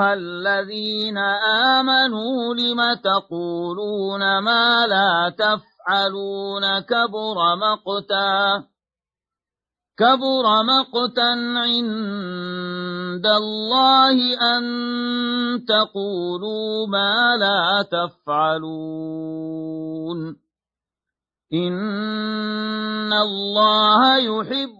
أيها الذين آمنوا لم تقولون ما لا تفعلون كبر مقتا كبر مقتا عند الله أن تقولوا ما لا تفعلون إن الله يحب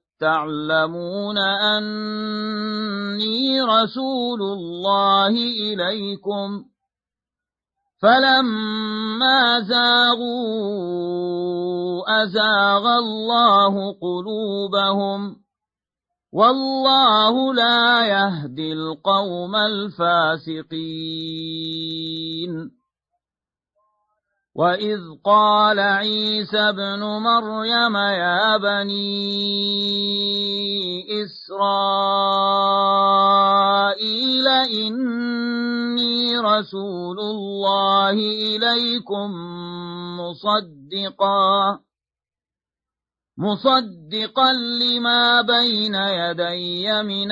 تعلمون أني رسول الله إليكم. فلما زاغوا أزاغ الله قلوبهم. والله لا يهدي القوم الفاسقين. وإذ قال عيسى ابن مريم يا بني إسرائيل إني رسول الله إليكم مصدقا مصدقا لما بين يدي من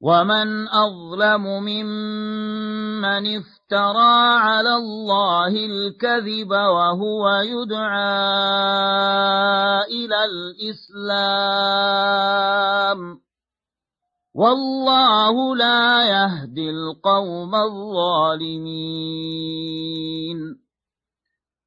ومن أظلم ممن افترى على الله الكذب وهو يدعى إلى الإسلام والله لا يهدي القوم الظالمين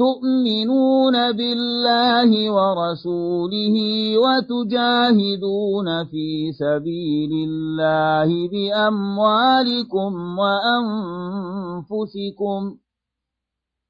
تؤمنون بالله ورسوله وتجاهدون في سبيل الله بأموالكم وأنفسكم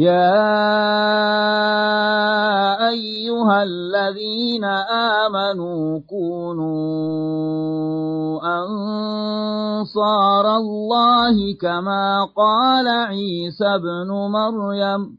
يا أيها الذين آمنوا كونوا أنصار الله كما قال عيسى بن مريم